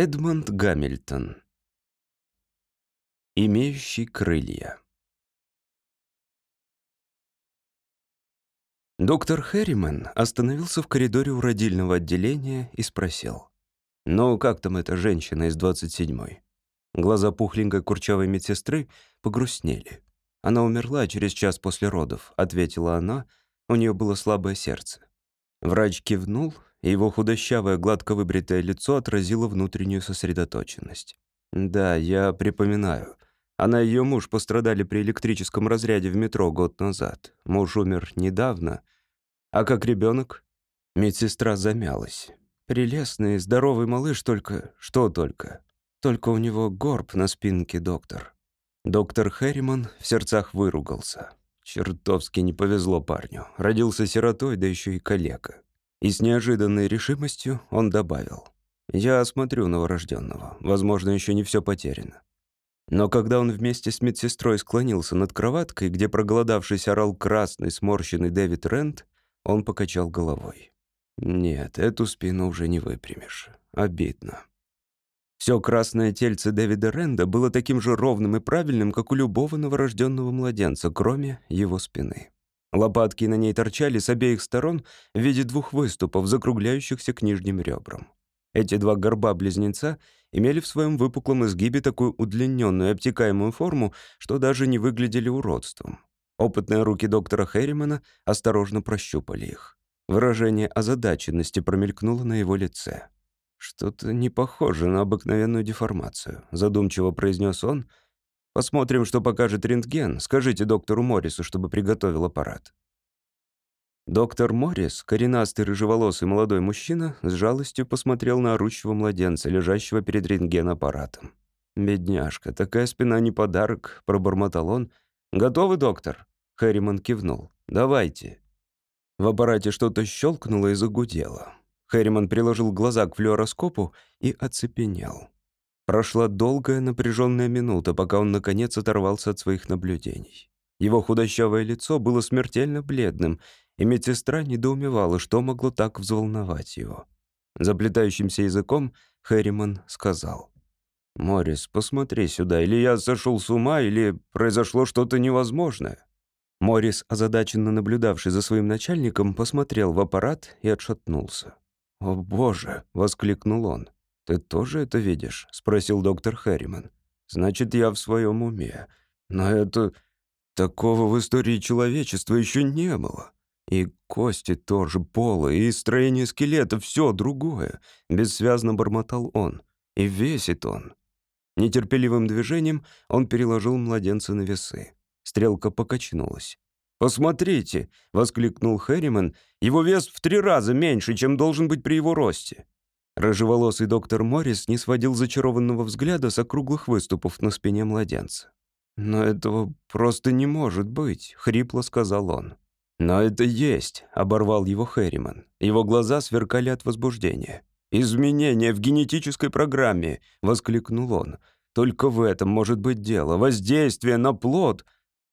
Эдмонд Гамильтон Имеющий крылья Доктор Хэрриман остановился в коридоре у родильного отделения и спросил. «Ну, как там эта женщина из 27-й?» Глаза пухленькой курчавой медсестры погрустнели. «Она умерла через час после родов», — ответила она. У нее было слабое сердце. Врач кивнул, и его худощавое, гладко выбритое лицо отразило внутреннюю сосредоточенность. «Да, я припоминаю. Она и ее муж пострадали при электрическом разряде в метро год назад. Муж умер недавно. А как ребенок? Медсестра замялась. Прелестный, здоровый малыш, только... Что только? Только у него горб на спинке, доктор. Доктор Хэрриман в сердцах выругался. Чертовски не повезло парню. Родился сиротой, да еще и калека. И с неожиданной решимостью он добавил. «Я осмотрю новорожденного. Возможно, еще не все потеряно. Но когда он вместе с медсестрой склонился над кроваткой, где проголодавшись орал красный, сморщенный Дэвид Рент, он покачал головой. «Нет, эту спину уже не выпрямишь. Обидно». Все красное тельце Дэвида Ренда было таким же ровным и правильным, как у любого новорожденного младенца, кроме его спины. Лопатки на ней торчали с обеих сторон в виде двух выступов, закругляющихся к нижним ребрам. Эти два горба-близнеца имели в своем выпуклом изгибе такую удлиненную обтекаемую форму, что даже не выглядели уродством. Опытные руки доктора Хэрримана осторожно прощупали их. Выражение озадаченности промелькнуло на его лице. «Что-то не похоже на обыкновенную деформацию», — задумчиво произнес он. «Посмотрим, что покажет рентген. Скажите доктору Моррису, чтобы приготовил аппарат». Доктор Моррис, коренастый рыжеволосый молодой мужчина, с жалостью посмотрел на орущего младенца, лежащего перед рентген-аппаратом. «Бедняжка, такая спина не подарок», — пробормотал он. «Готовы, доктор?» — Хэрриман кивнул. «Давайте». В аппарате что-то щелкнуло и загудело. Хэрриман приложил глаза к флюороскопу и оцепенел. Прошла долгая напряженная минута, пока он, наконец, оторвался от своих наблюдений. Его худощавое лицо было смертельно бледным, и медсестра недоумевала, что могло так взволновать его. Заплетающимся языком Хэрриман сказал. «Моррис, посмотри сюда, или я сошел с ума, или произошло что-то невозможное». Моррис, озадаченно наблюдавший за своим начальником, посмотрел в аппарат и отшатнулся. «О, боже!» — воскликнул он. «Ты тоже это видишь?» — спросил доктор Хэрриман. «Значит, я в своем уме. Но это... Такого в истории человечества еще не было. И кости тоже полые, и строение скелета, все другое. Бессвязно бормотал он. И весит он. Нетерпеливым движением он переложил младенца на весы. Стрелка покачнулась. «Посмотрите!» — воскликнул Хэрриман. «Его вес в три раза меньше, чем должен быть при его росте». Рыжеволосый доктор Моррис не сводил зачарованного взгляда с округлых выступов на спине младенца. «Но этого просто не может быть», — хрипло сказал он. «Но это есть», — оборвал его Хэрриман. Его глаза сверкали от возбуждения. «Изменения в генетической программе», — воскликнул он. «Только в этом может быть дело. Воздействие на плод».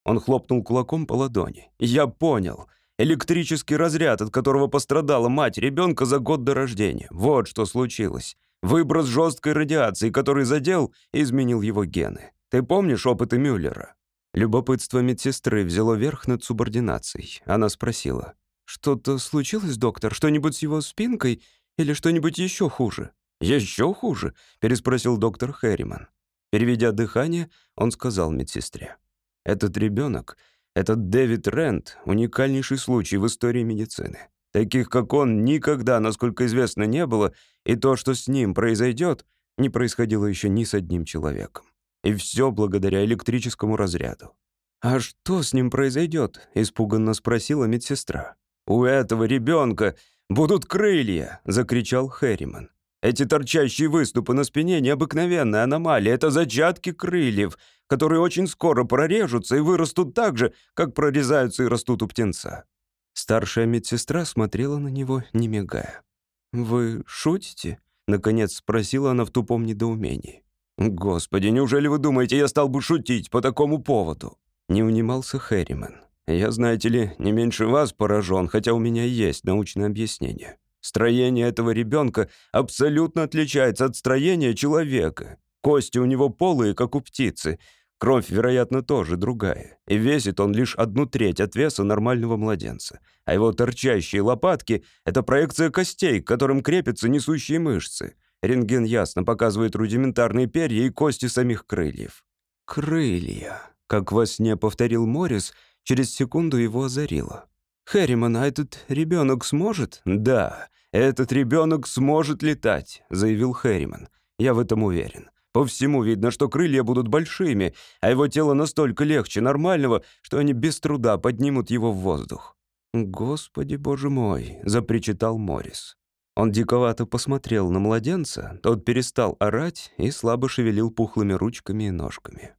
Он хлопнул кулаком по ладони. «Я понял. Электрический разряд, от которого пострадала мать ребенка за год до рождения. Вот что случилось. Выброс жесткой радиации, который задел изменил его гены. Ты помнишь опыты Мюллера?» Любопытство медсестры взяло верх над субординацией. Она спросила. «Что-то случилось, доктор? Что-нибудь с его спинкой? Или что-нибудь еще хуже?» «Еще хуже?» — переспросил доктор Хэрриман. Переведя дыхание, он сказал медсестре. «Этот ребенок, этот Дэвид Рент, уникальнейший случай в истории медицины. Таких, как он, никогда, насколько известно, не было, и то, что с ним произойдет, не происходило еще ни с одним человеком. И все благодаря электрическому разряду. «А что с ним произойдет?» — испуганно спросила медсестра. «У этого ребенка будут крылья!» — закричал Хэрриман. «Эти торчащие выступы на спине — необыкновенная аномалия. Это зачатки крыльев, которые очень скоро прорежутся и вырастут так же, как прорезаются и растут у птенца». Старшая медсестра смотрела на него, не мигая. «Вы шутите?» — наконец спросила она в тупом недоумении. «Господи, неужели вы думаете, я стал бы шутить по такому поводу?» Не унимался Хэрриман. «Я, знаете ли, не меньше вас поражен, хотя у меня есть научное объяснение. Строение этого ребенка абсолютно отличается от строения человека. Кости у него полые, как у птицы. Кровь, вероятно, тоже другая. И весит он лишь одну треть от веса нормального младенца. А его торчащие лопатки — это проекция костей, к которым крепятся несущие мышцы. Рентген ясно показывает рудиментарные перья и кости самих крыльев. «Крылья», — как во сне повторил Моррис, через секунду его озарило. «Хэрриман, а этот ребенок сможет?» «Да, этот ребенок сможет летать», — заявил Хэрриман. «Я в этом уверен. По всему видно, что крылья будут большими, а его тело настолько легче нормального, что они без труда поднимут его в воздух. «Господи, боже мой!» — запричитал Морис. Он диковато посмотрел на младенца, тот перестал орать и слабо шевелил пухлыми ручками и ножками.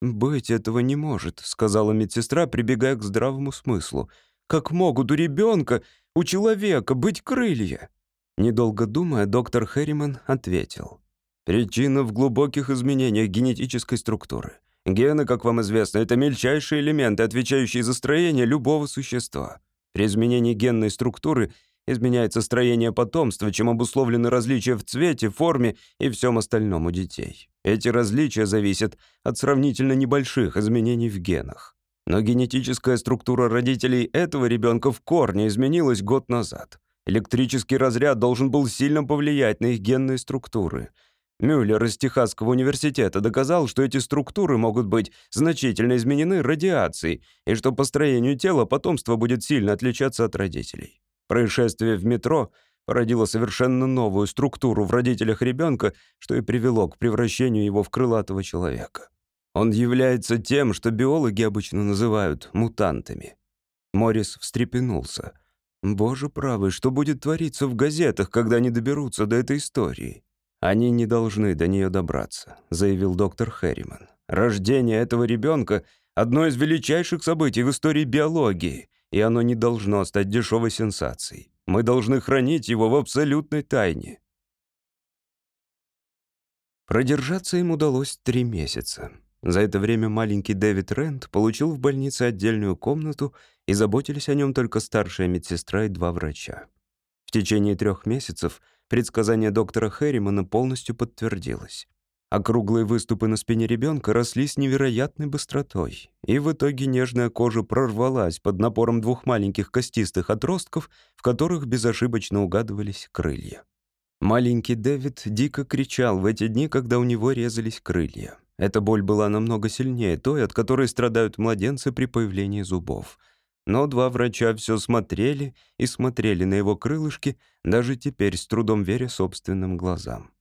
«Быть этого не может», — сказала медсестра, прибегая к здравому смыслу. «Как могут у ребенка, у человека быть крылья?» Недолго думая, доктор Хэрриман ответил. Причина в глубоких изменениях генетической структуры. Гены, как вам известно, это мельчайшие элементы, отвечающие за строение любого существа. При изменении генной структуры изменяется строение потомства, чем обусловлены различия в цвете, форме и всем остальном у детей. Эти различия зависят от сравнительно небольших изменений в генах. Но генетическая структура родителей этого ребенка в корне изменилась год назад. Электрический разряд должен был сильно повлиять на их генные структуры — Мюллер из Техасского университета доказал, что эти структуры могут быть значительно изменены радиацией и что по строению тела потомство будет сильно отличаться от родителей. Происшествие в метро породило совершенно новую структуру в родителях ребенка, что и привело к превращению его в крылатого человека. Он является тем, что биологи обычно называют мутантами. Морис встрепенулся. «Боже правый, что будет твориться в газетах, когда они доберутся до этой истории?» «Они не должны до нее добраться», — заявил доктор Хэрриман. «Рождение этого ребенка — одно из величайших событий в истории биологии, и оно не должно стать дешевой сенсацией. Мы должны хранить его в абсолютной тайне». Продержаться им удалось три месяца. За это время маленький Дэвид Рент получил в больнице отдельную комнату, и заботились о нем только старшая медсестра и два врача. В течение трех месяцев — Предсказание доктора Хэрримана полностью подтвердилось. Округлые выступы на спине ребенка росли с невероятной быстротой, и в итоге нежная кожа прорвалась под напором двух маленьких костистых отростков, в которых безошибочно угадывались крылья. Маленький Дэвид дико кричал в эти дни, когда у него резались крылья. Эта боль была намного сильнее той, от которой страдают младенцы при появлении зубов — но два врача все смотрели и смотрели на его крылышки, даже теперь с трудом веря собственным глазам.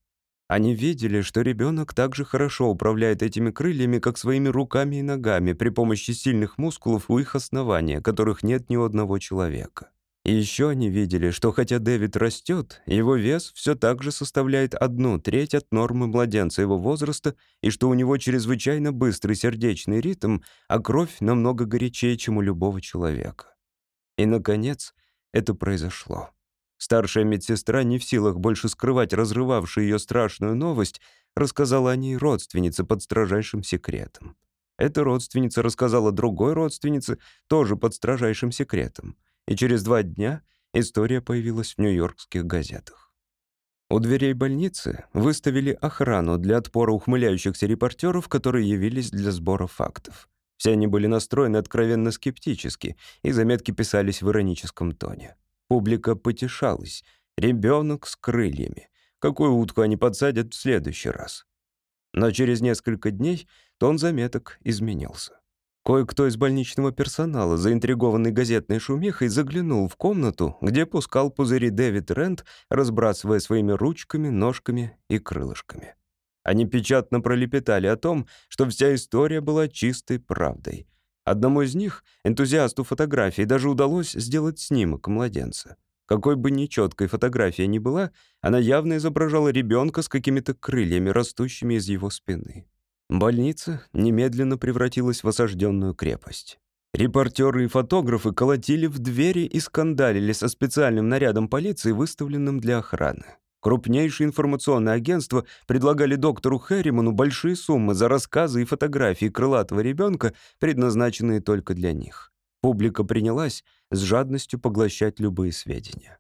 Они видели, что ребенок так же хорошо управляет этими крыльями, как своими руками и ногами при помощи сильных мускулов у их основания, которых нет ни у одного человека. И еще они видели, что хотя Дэвид растет, его вес все так же составляет одну треть от нормы младенца его возраста, и что у него чрезвычайно быстрый сердечный ритм, а кровь намного горячее, чем у любого человека. И, наконец, это произошло. Старшая медсестра, не в силах больше скрывать разрывавшую ее страшную новость, рассказала о ней родственнице под строжайшим секретом. Эта родственница рассказала другой родственнице, тоже под строжайшим секретом — и через два дня история появилась в нью-йоркских газетах. У дверей больницы выставили охрану для отпора ухмыляющихся репортеров, которые явились для сбора фактов. Все они были настроены откровенно скептически, и заметки писались в ироническом тоне. Публика потешалась. Ребенок с крыльями. Какую утку они подсадят в следующий раз? Но через несколько дней тон заметок изменился. Кое-кто из больничного персонала, заинтригованный газетной шумихой, заглянул в комнату, где пускал пузыри Дэвид Рент, разбрасывая своими ручками, ножками и крылышками. Они печатно пролепетали о том, что вся история была чистой правдой. Одному из них, энтузиасту фотографии, даже удалось сделать снимок младенца. Какой бы нечеткой фотография ни была, она явно изображала ребенка с какими-то крыльями, растущими из его спины. Больница немедленно превратилась в осажденную крепость. Репортеры и фотографы колотили в двери и скандалили со специальным нарядом полиции, выставленным для охраны. Крупнейшие информационные агентства предлагали доктору Хэрриману большие суммы за рассказы и фотографии крылатого ребенка, предназначенные только для них. Публика принялась с жадностью поглощать любые сведения.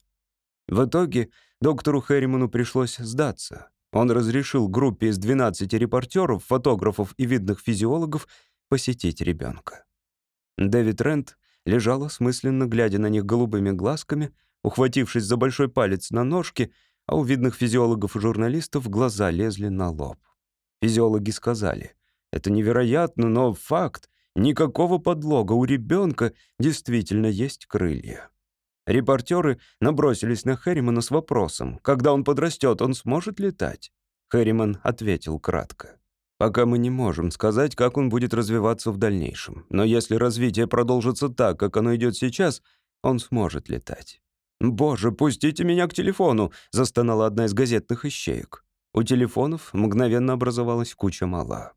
В итоге доктору Хэрриману пришлось сдаться. Он разрешил группе из 12 репортеров, фотографов и видных физиологов посетить ребенка. Дэвид Рент лежал осмысленно, глядя на них голубыми глазками, ухватившись за большой палец на ножке, а у видных физиологов и журналистов глаза лезли на лоб. Физиологи сказали, это невероятно, но факт, никакого подлога, у ребенка действительно есть крылья. Репортеры набросились на Хэрримана с вопросом, когда он подрастет, он сможет летать? Хэрриман ответил кратко. Пока мы не можем сказать, как он будет развиваться в дальнейшем. Но если развитие продолжится так, как оно идет сейчас, он сможет летать. «Боже, пустите меня к телефону!» — застонала одна из газетных ищеек. У телефонов мгновенно образовалась куча мала.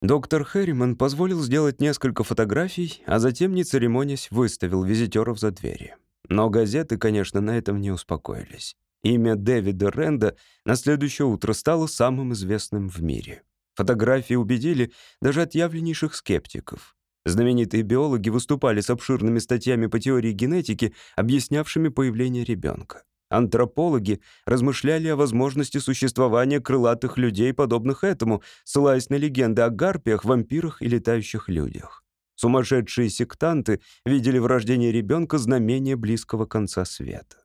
Доктор Хэрриман позволил сделать несколько фотографий, а затем, не церемонясь, выставил визитеров за двери. Но газеты, конечно, на этом не успокоились. Имя Дэвида Ренда на следующее утро стало самым известным в мире. Фотографии убедили даже отъявленнейших скептиков. Знаменитые биологи выступали с обширными статьями по теории генетики, объяснявшими появление ребенка. Антропологи размышляли о возможности существования крылатых людей, подобных этому, ссылаясь на легенды о гарпиях, вампирах и летающих людях. Сумасшедшие сектанты видели в рождении ребенка знамение близкого конца света.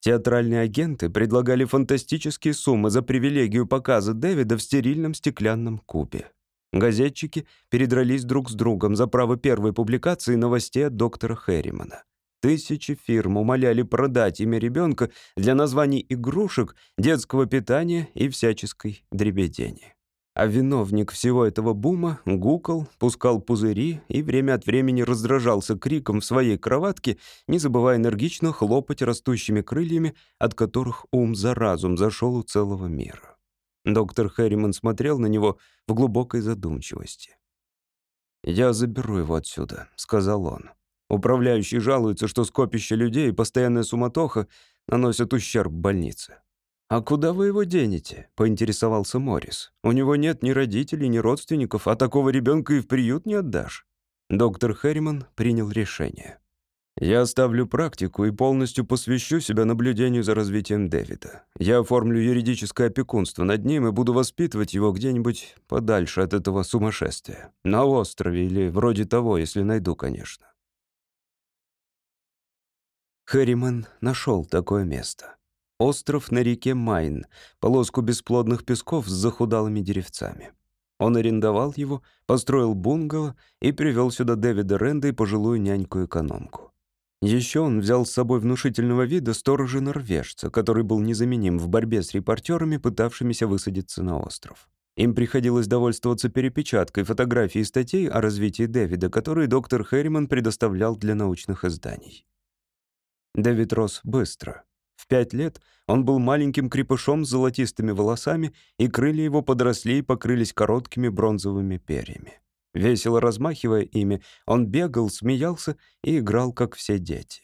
Театральные агенты предлагали фантастические суммы за привилегию показа Дэвида в стерильном стеклянном кубе. Газетчики передрались друг с другом за право первой публикации новостей от доктора Хэрримана. Тысячи фирм умоляли продать имя ребенка для названий игрушек, детского питания и всяческой дребедени. А виновник всего этого бума гукал, пускал пузыри и время от времени раздражался криком в своей кроватке, не забывая энергично хлопать растущими крыльями, от которых ум за разум зашел у целого мира. Доктор Хэрриман смотрел на него в глубокой задумчивости. «Я заберу его отсюда», — сказал он. Управляющий жалуется, что скопище людей и постоянная суматоха наносят ущерб больнице. «А куда вы его денете?» — поинтересовался Моррис. «У него нет ни родителей, ни родственников, а такого ребенка и в приют не отдашь». Доктор Хэрриман принял решение. «Я оставлю практику и полностью посвящу себя наблюдению за развитием Дэвида. Я оформлю юридическое опекунство над ним и буду воспитывать его где-нибудь подальше от этого сумасшествия. На острове или вроде того, если найду, конечно. Хэрриман нашел такое место. Остров на реке Майн, полоску бесплодных песков с захудалыми деревцами. Он арендовал его, построил бунгало и привел сюда Дэвида Ренда и пожилую няньку-экономку. Еще он взял с собой внушительного вида сторожа-норвежца, который был незаменим в борьбе с репортерами, пытавшимися высадиться на остров. Им приходилось довольствоваться перепечаткой фотографий и статей о развитии Дэвида, которые доктор Хэрриман предоставлял для научных изданий. Дэвид рос быстро. В пять лет он был маленьким крепышом с золотистыми волосами, и крылья его подросли и покрылись короткими бронзовыми перьями. Весело размахивая ими, он бегал, смеялся и играл, как все дети.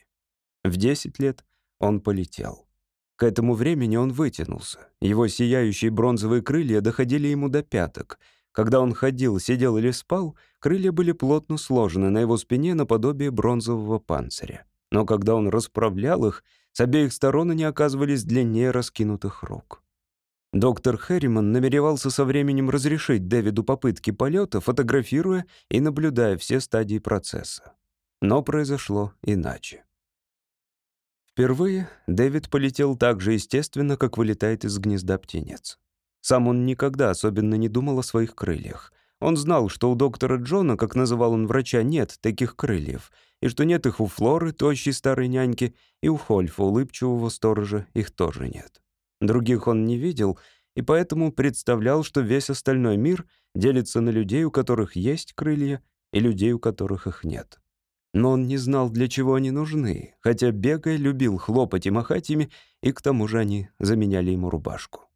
В десять лет он полетел. К этому времени он вытянулся. Его сияющие бронзовые крылья доходили ему до пяток. Когда он ходил, сидел или спал, крылья были плотно сложены на его спине наподобие бронзового панциря но когда он расправлял их, с обеих сторон они оказывались длиннее раскинутых рук. Доктор Хэрриман намеревался со временем разрешить Дэвиду попытки полета, фотографируя и наблюдая все стадии процесса. Но произошло иначе. Впервые Дэвид полетел так же естественно, как вылетает из гнезда птенец. Сам он никогда особенно не думал о своих крыльях. Он знал, что у доктора Джона, как называл он врача, нет таких крыльев, и что нет их у Флоры, тощей старой няньки, и у Хольфа, улыбчивого сторожа, их тоже нет. Других он не видел, и поэтому представлял, что весь остальной мир делится на людей, у которых есть крылья, и людей, у которых их нет. Но он не знал, для чего они нужны, хотя бегая любил хлопать и махать ими, и к тому же они заменяли ему рубашку.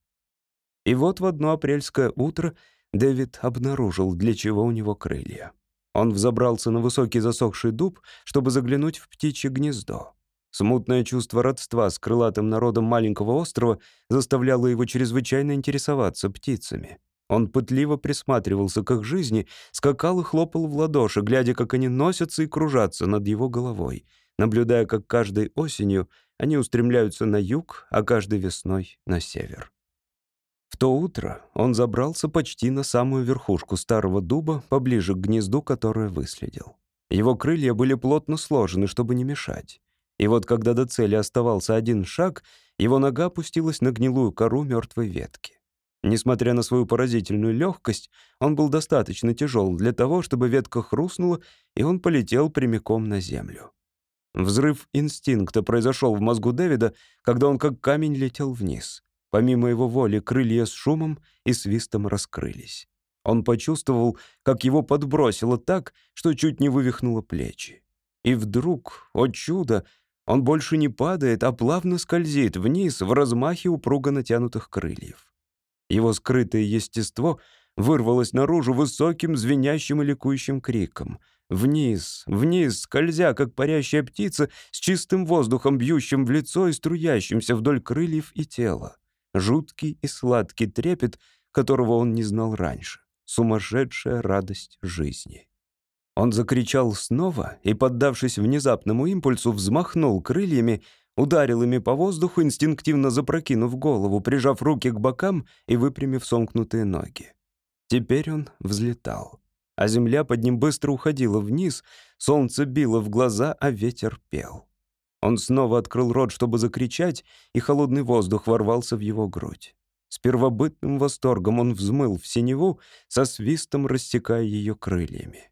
И вот в одно апрельское утро Дэвид обнаружил, для чего у него крылья. Он взобрался на высокий засохший дуб, чтобы заглянуть в птичье гнездо. Смутное чувство родства с крылатым народом маленького острова заставляло его чрезвычайно интересоваться птицами. Он пытливо присматривался к их жизни, скакал и хлопал в ладоши, глядя, как они носятся и кружатся над его головой, наблюдая, как каждой осенью они устремляются на юг, а каждой весной — на север. То утро он забрался почти на самую верхушку старого дуба, поближе к гнезду, которое выследил. Его крылья были плотно сложены, чтобы не мешать. И вот когда до цели оставался один шаг, его нога опустилась на гнилую кору мертвой ветки. Несмотря на свою поразительную легкость, он был достаточно тяжел для того, чтобы ветка хрустнула, и он полетел прямиком на землю. Взрыв инстинкта произошел в мозгу Дэвида, когда он как камень летел вниз. Помимо его воли, крылья с шумом и свистом раскрылись. Он почувствовал, как его подбросило так, что чуть не вывихнуло плечи. И вдруг, о чудо, он больше не падает, а плавно скользит вниз в размахе упруго натянутых крыльев. Его скрытое естество вырвалось наружу высоким, звенящим и ликующим криком. Вниз, вниз, скользя, как парящая птица, с чистым воздухом, бьющим в лицо и струящимся вдоль крыльев и тела. Жуткий и сладкий трепет, которого он не знал раньше. Сумасшедшая радость жизни. Он закричал снова и, поддавшись внезапному импульсу, взмахнул крыльями, ударил ими по воздуху, инстинктивно запрокинув голову, прижав руки к бокам и выпрямив сомкнутые ноги. Теперь он взлетал, а земля под ним быстро уходила вниз, солнце било в глаза, а ветер пел. Он снова открыл рот, чтобы закричать, и холодный воздух ворвался в его грудь. С первобытным восторгом он взмыл в синеву, со свистом рассекая ее крыльями.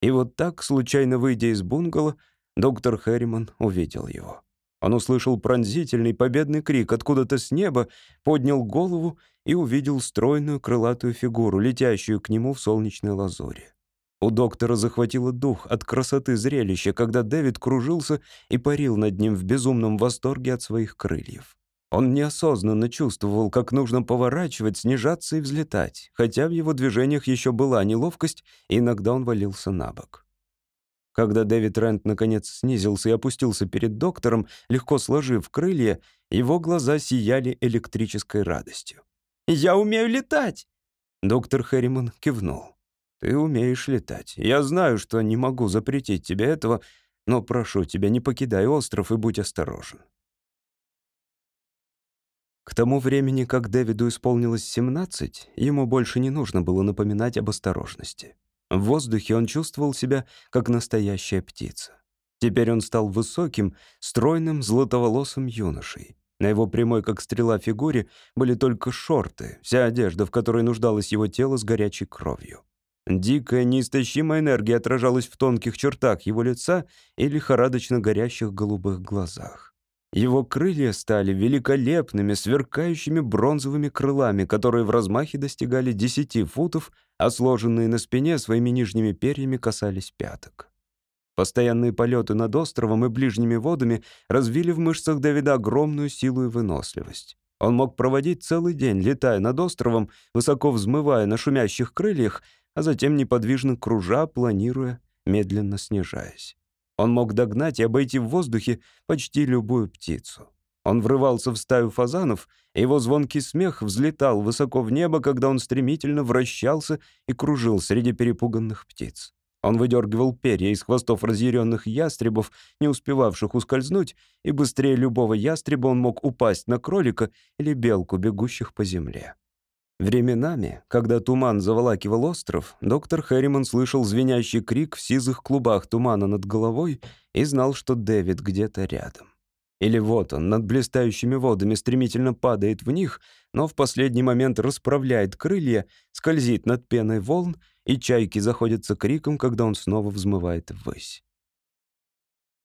И вот так, случайно выйдя из бунгало, доктор Хэрриман увидел его. Он услышал пронзительный победный крик откуда-то с неба, поднял голову и увидел стройную крылатую фигуру, летящую к нему в солнечной лазуре. У доктора захватило дух от красоты зрелища, когда Дэвид кружился и парил над ним в безумном восторге от своих крыльев. Он неосознанно чувствовал, как нужно поворачивать, снижаться и взлетать, хотя в его движениях еще была неловкость, и иногда он валился на бок. Когда Дэвид Рент наконец снизился и опустился перед доктором, легко сложив крылья, его глаза сияли электрической радостью. «Я умею летать!» Доктор Хэрриман кивнул. «Ты умеешь летать. Я знаю, что не могу запретить тебе этого, но прошу тебя, не покидай остров и будь осторожен. К тому времени, как Дэвиду исполнилось 17, ему больше не нужно было напоминать об осторожности. В воздухе он чувствовал себя как настоящая птица. Теперь он стал высоким, стройным, златоволосым юношей. На его прямой, как стрела, фигуре были только шорты, вся одежда, в которой нуждалось его тело с горячей кровью. Дикая, неистощимая энергия отражалась в тонких чертах его лица и лихорадочно горящих голубых глазах. Его крылья стали великолепными, сверкающими бронзовыми крылами, которые в размахе достигали 10 футов, а сложенные на спине своими нижними перьями касались пяток. Постоянные полеты над островом и ближними водами развили в мышцах Давида огромную силу и выносливость. Он мог проводить целый день, летая над островом, высоко взмывая на шумящих крыльях, а затем неподвижно кружа, планируя, медленно снижаясь. Он мог догнать и обойти в воздухе почти любую птицу. Он врывался в стаю фазанов, и его звонкий смех взлетал высоко в небо, когда он стремительно вращался и кружил среди перепуганных птиц. Он выдергивал перья из хвостов разъяренных ястребов, не успевавших ускользнуть, и быстрее любого ястреба он мог упасть на кролика или белку, бегущих по земле. Временами, когда туман заволакивал остров, доктор Хэрриман слышал звенящий крик в сизых клубах тумана над головой и знал, что Дэвид где-то рядом. Или вот он над блистающими водами стремительно падает в них, но в последний момент расправляет крылья, скользит над пеной волн, и чайки заходятся криком, когда он снова взмывает ввысь.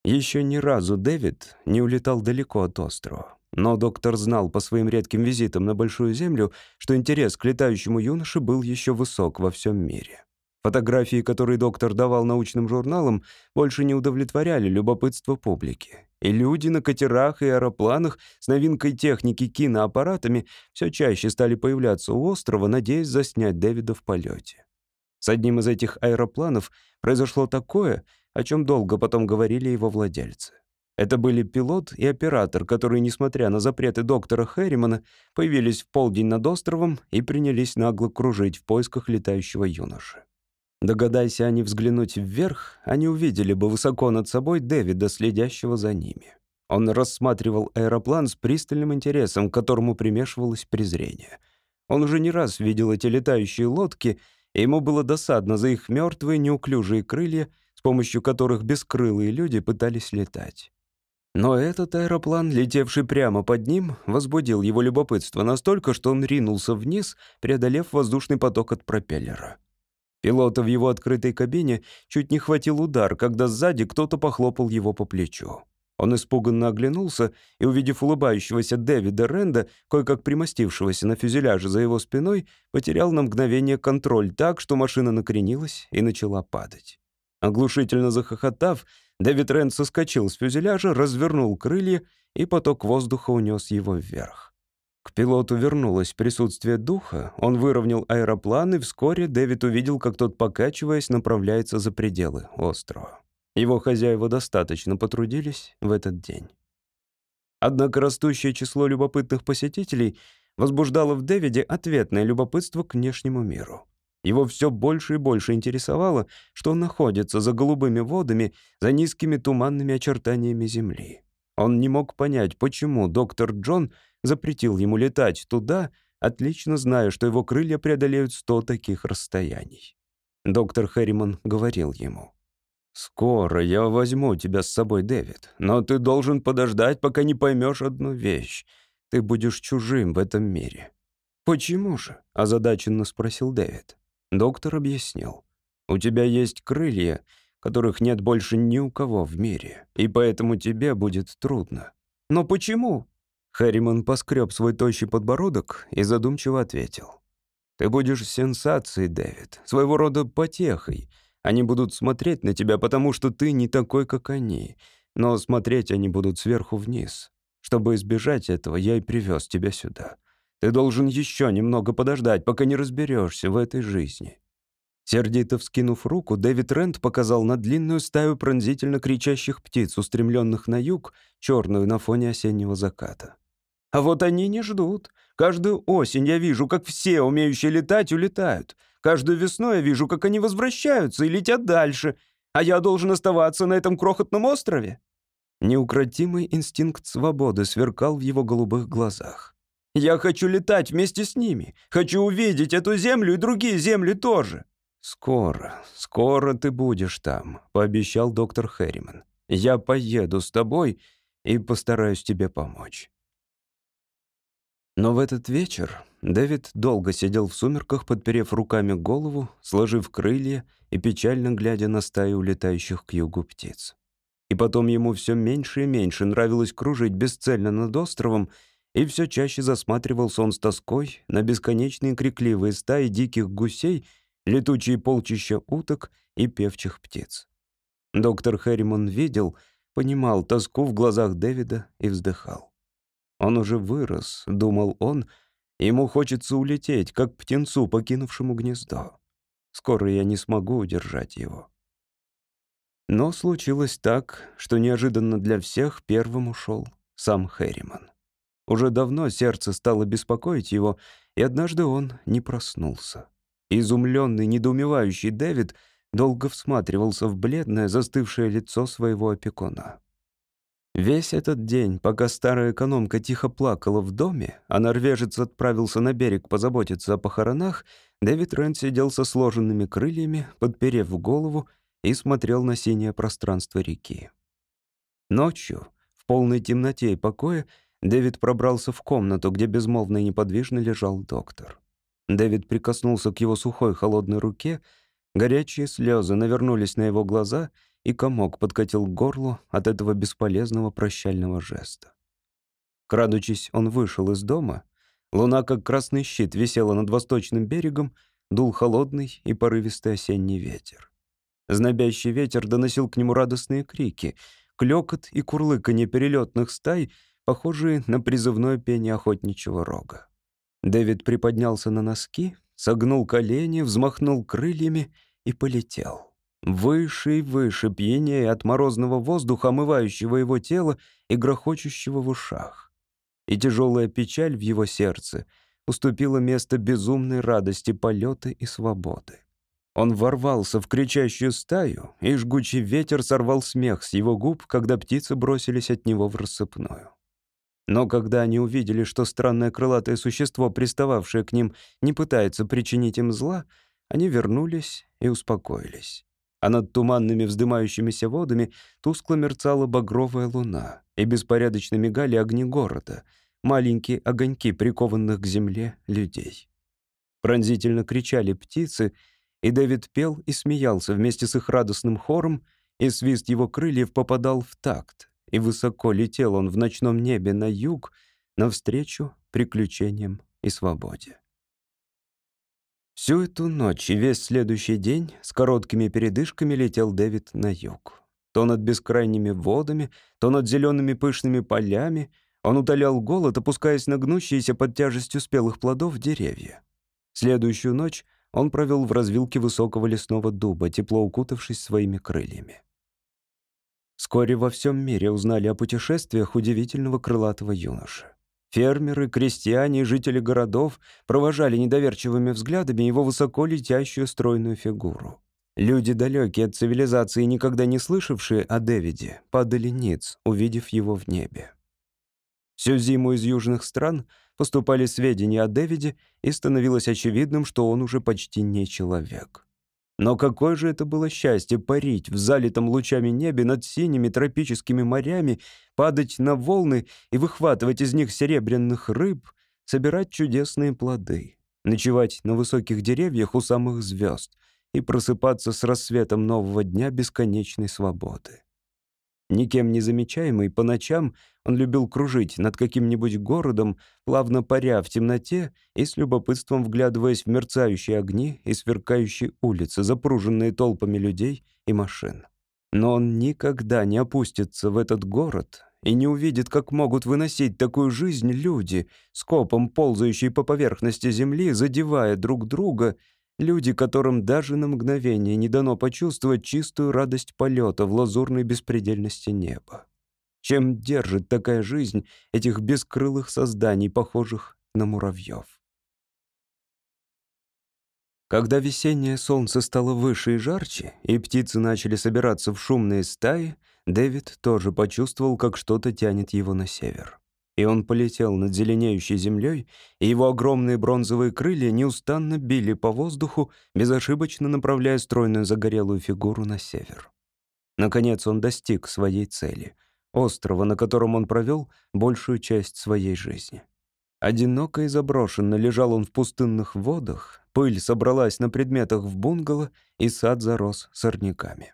Еще ни разу Дэвид не улетал далеко от острова. Но доктор знал по своим редким визитам на Большую Землю, что интерес к летающему юноше был еще высок во всем мире. Фотографии, которые доктор давал научным журналам, больше не удовлетворяли любопытство публики. И люди на катерах и аэропланах с новинкой техники киноаппаратами все чаще стали появляться у острова, надеясь заснять Дэвида в полете. С одним из этих аэропланов произошло такое, о чем долго потом говорили его владельцы. Это были пилот и оператор, которые, несмотря на запреты доктора Хэрримана, появились в полдень над островом и принялись нагло кружить в поисках летающего юноши. Догадайся они взглянуть вверх, они увидели бы высоко над собой Дэвида, следящего за ними. Он рассматривал аэроплан с пристальным интересом, к которому примешивалось презрение. Он уже не раз видел эти летающие лодки, и ему было досадно за их мертвые неуклюжие крылья, с помощью которых бескрылые люди пытались летать. Но этот аэроплан, летевший прямо под ним, возбудил его любопытство настолько, что он ринулся вниз, преодолев воздушный поток от пропеллера. Пилота в его открытой кабине чуть не хватил удар, когда сзади кто-то похлопал его по плечу. Он испуганно оглянулся и, увидев улыбающегося Дэвида Ренда, кое-как примостившегося на фюзеляже за его спиной, потерял на мгновение контроль так, что машина накренилась и начала падать. Оглушительно захохотав, Дэвид Рэнд соскочил с фюзеляжа, развернул крылья, и поток воздуха унес его вверх. К пилоту вернулось присутствие духа, он выровнял аэроплан, и вскоре Дэвид увидел, как тот, покачиваясь, направляется за пределы острова. Его хозяева достаточно потрудились в этот день. Однако растущее число любопытных посетителей возбуждало в Дэвиде ответное любопытство к внешнему миру. Его все больше и больше интересовало, что находится за голубыми водами, за низкими туманными очертаниями Земли. Он не мог понять, почему доктор Джон запретил ему летать туда, отлично зная, что его крылья преодолеют сто таких расстояний. Доктор Хэрриман говорил ему, «Скоро я возьму тебя с собой, Дэвид, но ты должен подождать, пока не поймешь одну вещь. Ты будешь чужим в этом мире». «Почему же?» — озадаченно спросил Дэвид. Доктор объяснил. «У тебя есть крылья, которых нет больше ни у кого в мире, и поэтому тебе будет трудно». «Но почему?» Харриман поскреб свой тощий подбородок и задумчиво ответил. «Ты будешь сенсацией, Дэвид, своего рода потехой. Они будут смотреть на тебя, потому что ты не такой, как они. Но смотреть они будут сверху вниз. Чтобы избежать этого, я и привез тебя сюда. Ты должен еще немного подождать, пока не разберешься в этой жизни». Сердито вскинув руку, Дэвид Рент показал на длинную стаю пронзительно кричащих птиц, устремленных на юг, черную на фоне осеннего заката. «А вот они не ждут. Каждую осень я вижу, как все, умеющие летать, улетают. Каждую весну я вижу, как они возвращаются и летят дальше. А я должен оставаться на этом крохотном острове?» Неукротимый инстинкт свободы сверкал в его голубых глазах. Я хочу летать вместе с ними. Хочу увидеть эту землю и другие земли тоже». «Скоро, скоро ты будешь там», — пообещал доктор Хэрриман. «Я поеду с тобой и постараюсь тебе помочь». Но в этот вечер Дэвид долго сидел в сумерках, подперев руками голову, сложив крылья и печально глядя на стаю улетающих к югу птиц. И потом ему все меньше и меньше нравилось кружить бесцельно над островом и все чаще засматривался он с тоской на бесконечные крикливые стаи диких гусей, летучие полчища уток и певчих птиц. Доктор Хэрримон видел, понимал тоску в глазах Дэвида и вздыхал. Он уже вырос, думал он, ему хочется улететь, как птенцу, покинувшему гнездо. Скоро я не смогу удержать его. Но случилось так, что неожиданно для всех первым ушел сам Хэрриман. Уже давно сердце стало беспокоить его, и однажды он не проснулся. Изумленный, недоумевающий Дэвид долго всматривался в бледное, застывшее лицо своего опекуна. Весь этот день, пока старая экономка тихо плакала в доме, а норвежец отправился на берег позаботиться о похоронах, Дэвид Рент сидел со сложенными крыльями, подперев голову, и смотрел на синее пространство реки. Ночью, в полной темноте и покое, Дэвид пробрался в комнату, где безмолвно и неподвижно лежал доктор. Дэвид прикоснулся к его сухой холодной руке, горячие слезы навернулись на его глаза, и комок подкатил к горлу от этого бесполезного прощального жеста. Крадучись, он вышел из дома. Луна, как красный щит, висела над восточным берегом, дул холодный и порывистый осенний ветер. Знобящий ветер доносил к нему радостные крики, клёкот и курлыканье перелетных стай — похожие на призывное пение охотничьего рога. Дэвид приподнялся на носки, согнул колени, взмахнул крыльями и полетел. Выше и выше, пьянее от морозного воздуха, омывающего его тело и грохочущего в ушах. И тяжелая печаль в его сердце уступила место безумной радости полета и свободы. Он ворвался в кричащую стаю, и жгучий ветер сорвал смех с его губ, когда птицы бросились от него в рассыпную. Но когда они увидели, что странное крылатое существо, пристававшее к ним, не пытается причинить им зла, они вернулись и успокоились. А над туманными вздымающимися водами тускло мерцала багровая луна, и беспорядочно мигали огни города, маленькие огоньки прикованных к земле людей. Пронзительно кричали птицы, и Дэвид пел и смеялся вместе с их радостным хором, и свист его крыльев попадал в такт, и высоко летел он в ночном небе на юг, навстречу приключениям и свободе. Всю эту ночь и весь следующий день с короткими передышками летел Дэвид на юг. То над бескрайними водами, то над зелеными пышными полями он утолял голод, опускаясь на гнущиеся под тяжестью спелых плодов деревья. Следующую ночь он провел в развилке высокого лесного дуба, тепло укутавшись своими крыльями. Вскоре во всем мире узнали о путешествиях удивительного крылатого юноши. Фермеры, крестьяне и жители городов провожали недоверчивыми взглядами его высоко летящую стройную фигуру. Люди, далекие от цивилизации, никогда не слышавшие о Дэвиде, падали ниц, увидев его в небе. Всю зиму из южных стран поступали сведения о Дэвиде, и становилось очевидным, что он уже почти не человек. Но какое же это было счастье парить в залитом лучами небе над синими тропическими морями, падать на волны и выхватывать из них серебряных рыб, собирать чудесные плоды, ночевать на высоких деревьях у самых звезд и просыпаться с рассветом нового дня бесконечной свободы. Никем не замечаемый, по ночам он любил кружить над каким-нибудь городом, плавно паря в темноте и с любопытством вглядываясь в мерцающие огни и сверкающие улицы, запруженные толпами людей и машин. Но он никогда не опустится в этот город и не увидит, как могут выносить такую жизнь люди, скопом ползающие по поверхности земли, задевая друг друга — Люди, которым даже на мгновение не дано почувствовать чистую радость полета в лазурной беспредельности неба. Чем держит такая жизнь этих бескрылых созданий, похожих на муравьев? Когда весеннее солнце стало выше и жарче, и птицы начали собираться в шумные стаи, Дэвид тоже почувствовал, как что-то тянет его на север. И он полетел над зеленеющей землей, и его огромные бронзовые крылья неустанно били по воздуху, безошибочно направляя стройную загорелую фигуру на север. Наконец он достиг своей цели — острова, на котором он провел большую часть своей жизни. Одиноко и заброшенно лежал он в пустынных водах, пыль собралась на предметах в бунгало, и сад зарос сорняками.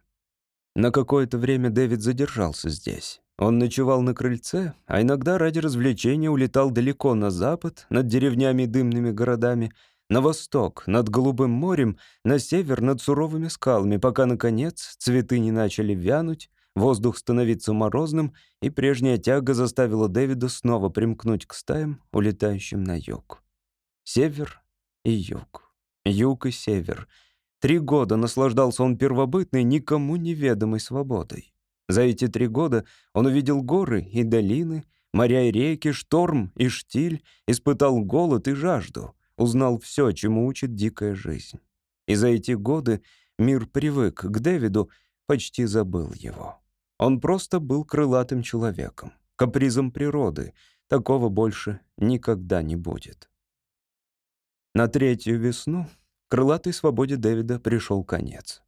На какое-то время Дэвид задержался здесь. Он ночевал на крыльце, а иногда ради развлечения улетал далеко на запад, над деревнями и дымными городами, на восток, над Голубым морем, на север, над суровыми скалами, пока, наконец, цветы не начали вянуть, воздух становиться морозным, и прежняя тяга заставила Дэвида снова примкнуть к стаям, улетающим на юг. Север и юг. Юг и север. Три года наслаждался он первобытной, никому неведомой свободой. За эти три года он увидел горы и долины, моря и реки, шторм и штиль, испытал голод и жажду, узнал все, чему учит дикая жизнь. И за эти годы мир привык к Дэвиду, почти забыл его. Он просто был крылатым человеком, капризом природы. Такого больше никогда не будет. На третью весну крылатой свободе Дэвида пришел конец.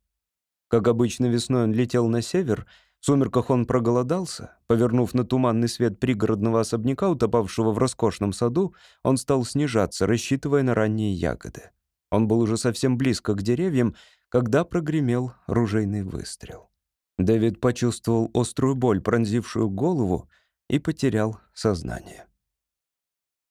Как обычно весной он летел на север — в сумерках он проголодался. Повернув на туманный свет пригородного особняка, утопавшего в роскошном саду, он стал снижаться, рассчитывая на ранние ягоды. Он был уже совсем близко к деревьям, когда прогремел ружейный выстрел. Дэвид почувствовал острую боль, пронзившую голову, и потерял сознание.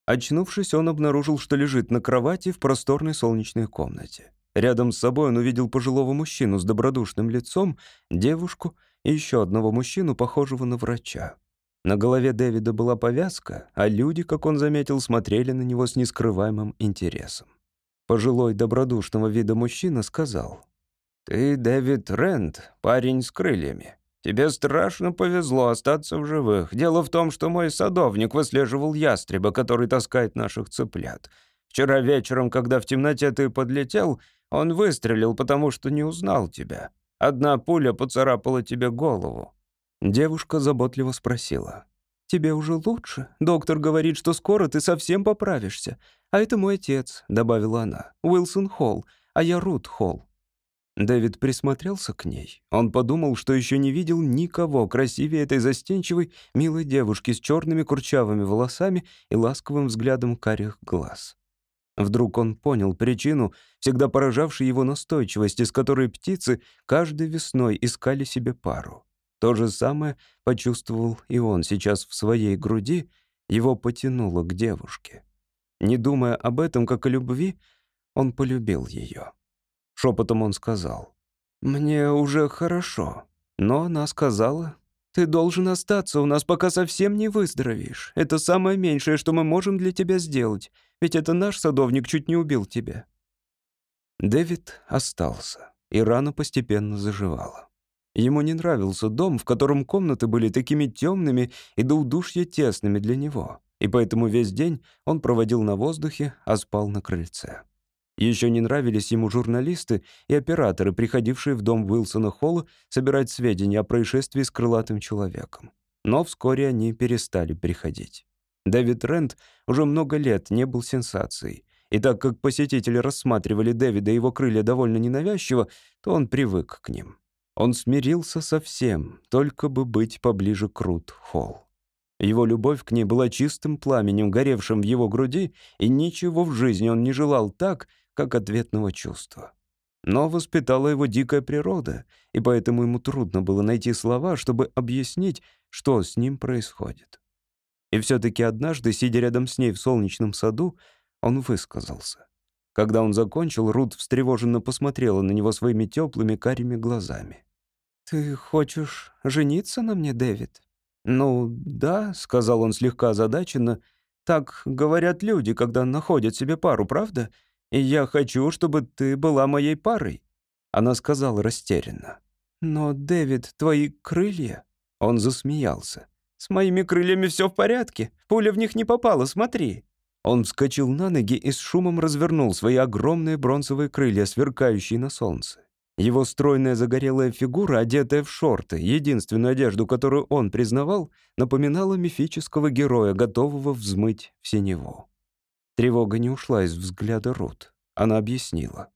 Очнувшись, он обнаружил, что лежит на кровати в просторной солнечной комнате. Рядом с собой он увидел пожилого мужчину с добродушным лицом, девушку — и еще одного мужчину, похожего на врача. На голове Дэвида была повязка, а люди, как он заметил, смотрели на него с нескрываемым интересом. Пожилой добродушного вида мужчина сказал, «Ты Дэвид Рент, парень с крыльями. Тебе страшно повезло остаться в живых. Дело в том, что мой садовник выслеживал ястреба, который таскает наших цыплят. Вчера вечером, когда в темноте ты подлетел, он выстрелил, потому что не узнал тебя. Одна пуля поцарапала тебе голову». Девушка заботливо спросила. «Тебе уже лучше? Доктор говорит, что скоро ты совсем поправишься. А это мой отец», — добавила она. «Уилсон Холл, а я Рут Холл». Дэвид присмотрелся к ней. Он подумал, что еще не видел никого красивее этой застенчивой, милой девушки с черными курчавыми волосами и ласковым взглядом карих глаз. Вдруг он понял причину, всегда поражавшей его настойчивости, с которой птицы каждой весной искали себе пару. То же самое почувствовал и он сейчас в своей груди, его потянуло к девушке. Не думая об этом, как о любви, он полюбил ее. Шепотом он сказал, «Мне уже хорошо». Но она сказала, «Ты должен остаться у нас, пока совсем не выздоровеешь. Это самое меньшее, что мы можем для тебя сделать, ведь это наш садовник чуть не убил тебя». Дэвид остался, и рана постепенно заживала. Ему не нравился дом, в котором комнаты были такими темными и до удушья тесными для него, и поэтому весь день он проводил на воздухе, а спал на крыльце. Еще не нравились ему журналисты и операторы, приходившие в дом Уилсона Холла собирать сведения о происшествии с крылатым человеком. Но вскоре они перестали приходить. Дэвид Рент уже много лет не был сенсацией. И так как посетители рассматривали Дэвида и его крылья довольно ненавязчиво, то он привык к ним. Он смирился со всем, только бы быть поближе к Рут Холл. Его любовь к ней была чистым пламенем, горевшим в его груди, и ничего в жизни он не желал так, как ответного чувства. Но воспитала его дикая природа, и поэтому ему трудно было найти слова, чтобы объяснить, что с ним происходит. И все-таки однажды, сидя рядом с ней в солнечном саду, он высказался. Когда он закончил, Рут встревоженно посмотрела на него своими теплыми карими глазами. «Ты хочешь жениться на мне, Дэвид?» «Ну, да», — сказал он слегка озадаченно. «Так говорят люди, когда находят себе пару, правда? И я хочу, чтобы ты была моей парой». Она сказала растерянно. «Но, Дэвид, твои крылья...» Он засмеялся. «С моими крыльями все в порядке. Пуля в них не попала, смотри». Он вскочил на ноги и с шумом развернул свои огромные бронзовые крылья, сверкающие на солнце. Его стройная загорелая фигура, одетая в шорты, единственную одежду, которую он признавал, напоминала мифического героя, готового взмыть в синеву. Тревога не ушла из взгляда Рут. Она объяснила.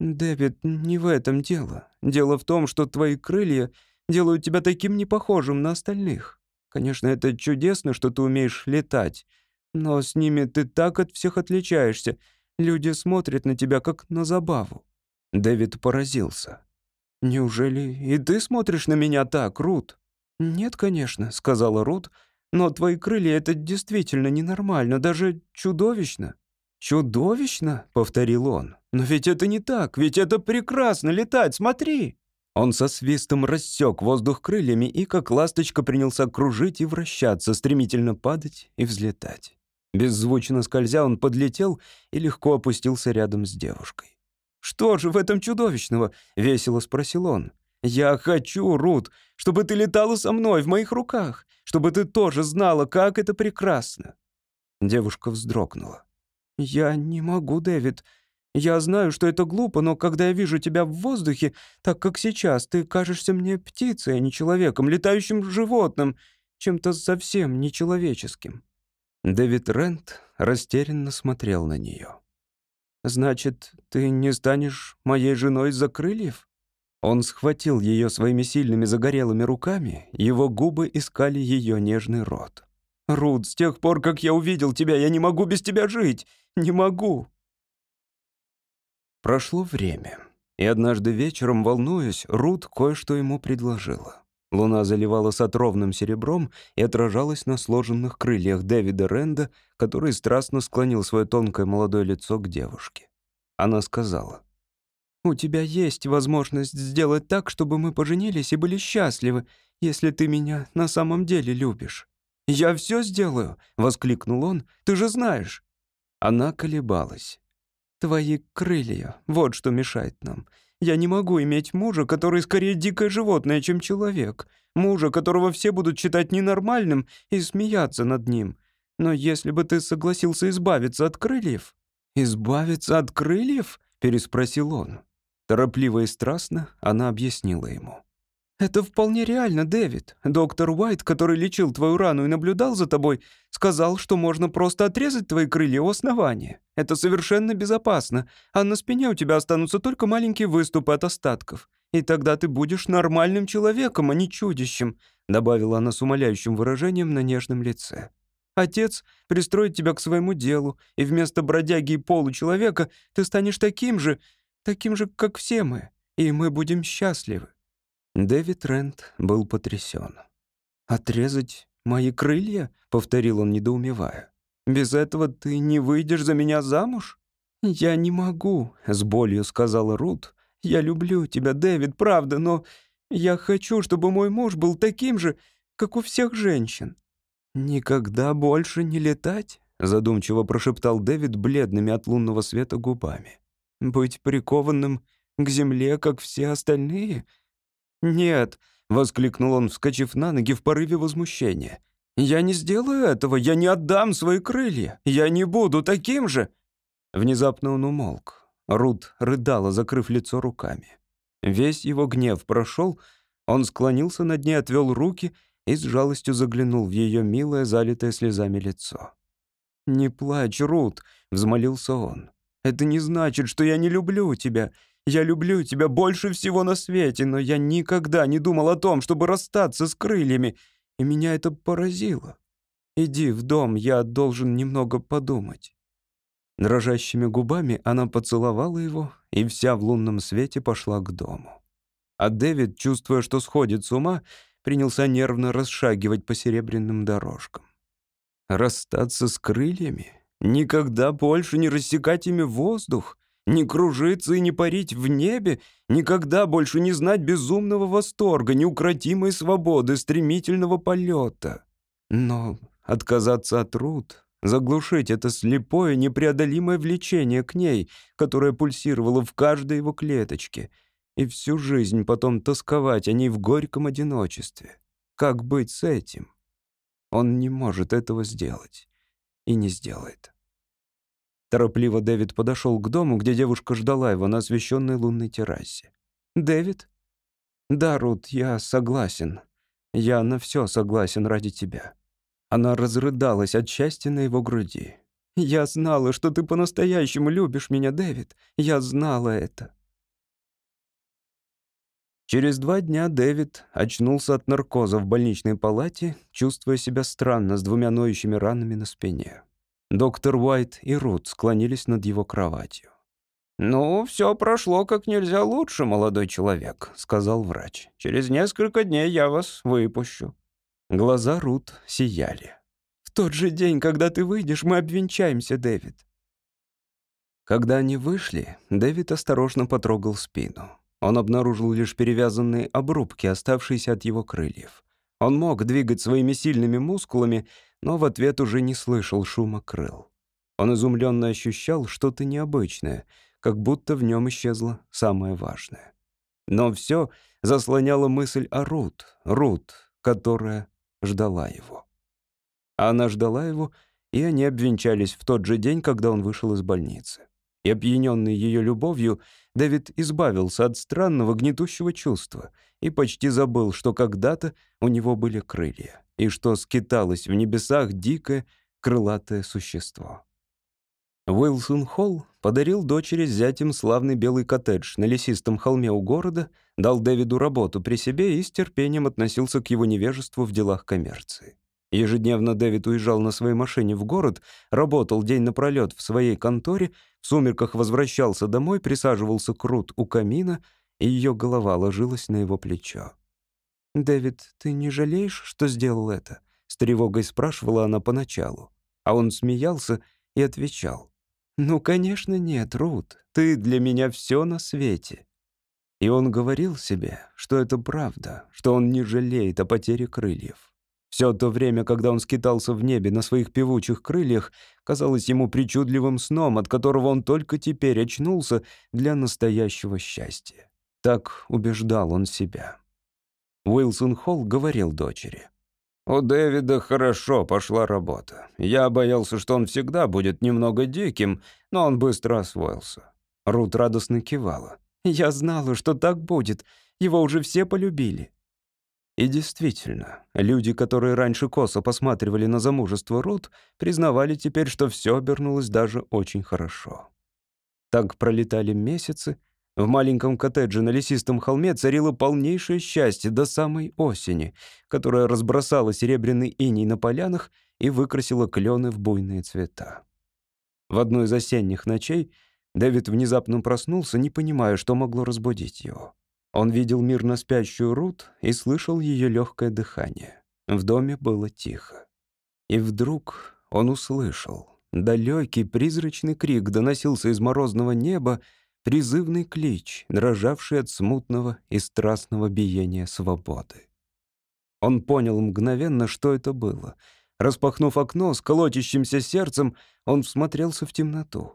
«Дэвид, не в этом дело. Дело в том, что твои крылья делают тебя таким непохожим на остальных. Конечно, это чудесно, что ты умеешь летать, но с ними ты так от всех отличаешься. Люди смотрят на тебя, как на забаву». Дэвид поразился. «Неужели и ты смотришь на меня так, Рут?» «Нет, конечно», — сказала Рут, — но твои крылья — это действительно ненормально, даже чудовищно». «Чудовищно?» — повторил он. «Но ведь это не так, ведь это прекрасно летать, смотри!» Он со свистом рассек воздух крыльями и, как ласточка, принялся кружить и вращаться, стремительно падать и взлетать. Беззвучно скользя, он подлетел и легко опустился рядом с девушкой. «Что же в этом чудовищного?» — весело спросил он. «Я хочу, Рут, чтобы ты летала со мной в моих руках, чтобы ты тоже знала, как это прекрасно». Девушка вздрогнула. «Я не могу, Дэвид. Я знаю, что это глупо, но когда я вижу тебя в воздухе, так как сейчас, ты кажешься мне птицей, а не человеком, летающим животным, чем-то совсем нечеловеческим». Дэвид Рент растерянно смотрел на нее. «Значит, ты не станешь моей женой из-за крыльев?» Он схватил ее своими сильными загорелыми руками, его губы искали ее нежный рот. «Рут, с тех пор, как я увидел тебя, я не могу без тебя жить! Не могу!» Прошло время, и однажды вечером, волнуясь, Рут кое-что ему предложила. Луна заливалась отровным серебром и отражалась на сложенных крыльях Дэвида Ренда, который страстно склонил свое тонкое молодое лицо к девушке. Она сказала, у тебя есть возможность сделать так, чтобы мы поженились и были счастливы, если ты меня на самом деле любишь». «Я все сделаю!» — воскликнул он. «Ты же знаешь!» Она колебалась. «Твои крылья — вот что мешает нам. Я не могу иметь мужа, который скорее дикое животное, чем человек. Мужа, которого все будут считать ненормальным и смеяться над ним. Но если бы ты согласился избавиться от крыльев...» «Избавиться от крыльев?» — переспросил он. Торопливо и страстно она объяснила ему. «Это вполне реально, Дэвид. Доктор Уайт, который лечил твою рану и наблюдал за тобой, сказал, что можно просто отрезать твои крылья у основания. Это совершенно безопасно, а на спине у тебя останутся только маленькие выступы от остатков. И тогда ты будешь нормальным человеком, а не чудищем», добавила она с умоляющим выражением на нежном лице. «Отец пристроит тебя к своему делу, и вместо бродяги и получеловека ты станешь таким же, таким же, как все мы, и мы будем счастливы». Дэвид Рент был потрясен. «Отрезать мои крылья?» — повторил он, недоумевая. «Без этого ты не выйдешь за меня замуж?» «Я не могу», — с болью сказала Рут. «Я люблю тебя, Дэвид, правда, но я хочу, чтобы мой муж был таким же, как у всех женщин». «Никогда больше не летать?» — задумчиво прошептал Дэвид бледными от лунного света губами. «Быть прикованным к земле, как все остальные?» «Нет», — воскликнул он, вскочив на ноги в порыве возмущения. «Я не сделаю этого, я не отдам свои крылья, я не буду таким же!» Внезапно он умолк. Рут рыдала, закрыв лицо руками. Весь его гнев прошел, он склонился над ней, отвел руки и с жалостью заглянул в ее милое, залитое слезами лицо. «Не плачь, Рут», — взмолился он. «Это не значит, что я не люблю тебя. Я люблю тебя больше всего на свете, но я никогда не думал о том, чтобы расстаться с крыльями, и меня это поразило. Иди в дом, я должен немного подумать». Дрожащими губами она поцеловала его, и вся в лунном свете пошла к дому. А Дэвид, чувствуя, что сходит с ума, принялся нервно расшагивать по серебряным дорожкам. Расстаться с крыльями? Никогда больше не рассекать ими воздух? Не кружиться и не парить в небе, никогда больше не знать безумного восторга, неукротимой свободы, стремительного полета. Но отказаться от труд, заглушить это слепое, непреодолимое влечение к ней, которое пульсировало в каждой его клеточке, и всю жизнь потом тосковать о ней в горьком одиночестве. Как быть с этим? Он не может этого сделать и не сделает. Торопливо Дэвид подошел к дому, где девушка ждала его на освещенной лунной террасе. «Дэвид?» «Да, Рут, я согласен. Я на все согласен ради тебя». Она разрыдалась от счастья на его груди. «Я знала, что ты по-настоящему любишь меня, Дэвид. Я знала это». Через два дня Дэвид очнулся от наркоза в больничной палате, чувствуя себя странно с двумя ноющими ранами на спине. Доктор Уайт и Рут склонились над его кроватью. «Ну, все прошло как нельзя лучше, молодой человек», — сказал врач. «Через несколько дней я вас выпущу». Глаза Рут сияли. «В тот же день, когда ты выйдешь, мы обвенчаемся, Дэвид». Когда они вышли, Дэвид осторожно потрогал спину. Он обнаружил лишь перевязанные обрубки, оставшиеся от его крыльев. Он мог двигать своими сильными мускулами, но в ответ уже не слышал шума крыл. Он изумленно ощущал что-то необычное, как будто в нем исчезло самое важное. Но все заслоняла мысль о Рут, Рут, которая ждала его. Она ждала его, и они обвенчались в тот же день, когда он вышел из больницы. И опьяненный ее любовью, Дэвид избавился от странного гнетущего чувства и почти забыл, что когда-то у него были крылья и что скиталось в небесах дикое крылатое существо. Уилсон Холл подарил дочери с зятем славный белый коттедж на лесистом холме у города, дал Дэвиду работу при себе и с терпением относился к его невежеству в делах коммерции. Ежедневно Дэвид уезжал на своей машине в город, работал день напролет в своей конторе, в сумерках возвращался домой, присаживался крут у камина, и ее голова ложилась на его плечо. «Дэвид, ты не жалеешь, что сделал это?» — с тревогой спрашивала она поначалу. А он смеялся и отвечал. «Ну, конечно, нет, Рут. Ты для меня все на свете». И он говорил себе, что это правда, что он не жалеет о потере крыльев. Все то время, когда он скитался в небе на своих певучих крыльях, казалось ему причудливым сном, от которого он только теперь очнулся для настоящего счастья. Так убеждал он себя. Уилсон Холл говорил дочери. «У Дэвида хорошо пошла работа. Я боялся, что он всегда будет немного диким, но он быстро освоился». Рут радостно кивала. «Я знала, что так будет. Его уже все полюбили». И действительно, люди, которые раньше косо посматривали на замужество Рут, признавали теперь, что все обернулось даже очень хорошо. Так пролетали месяцы. В маленьком коттедже на лесистом холме царило полнейшее счастье до самой осени, которая разбросала серебряный иней на полянах и выкрасила клены в буйные цвета. В одну из осенних ночей Дэвид внезапно проснулся, не понимая, что могло разбудить его. Он видел мирно спящую Рут и слышал ее легкое дыхание. В доме было тихо. И вдруг он услышал. Далекий призрачный крик доносился из морозного неба, призывный клич, дрожавший от смутного и страстного биения свободы. Он понял мгновенно, что это было. Распахнув окно с колотящимся сердцем, он всмотрелся в темноту.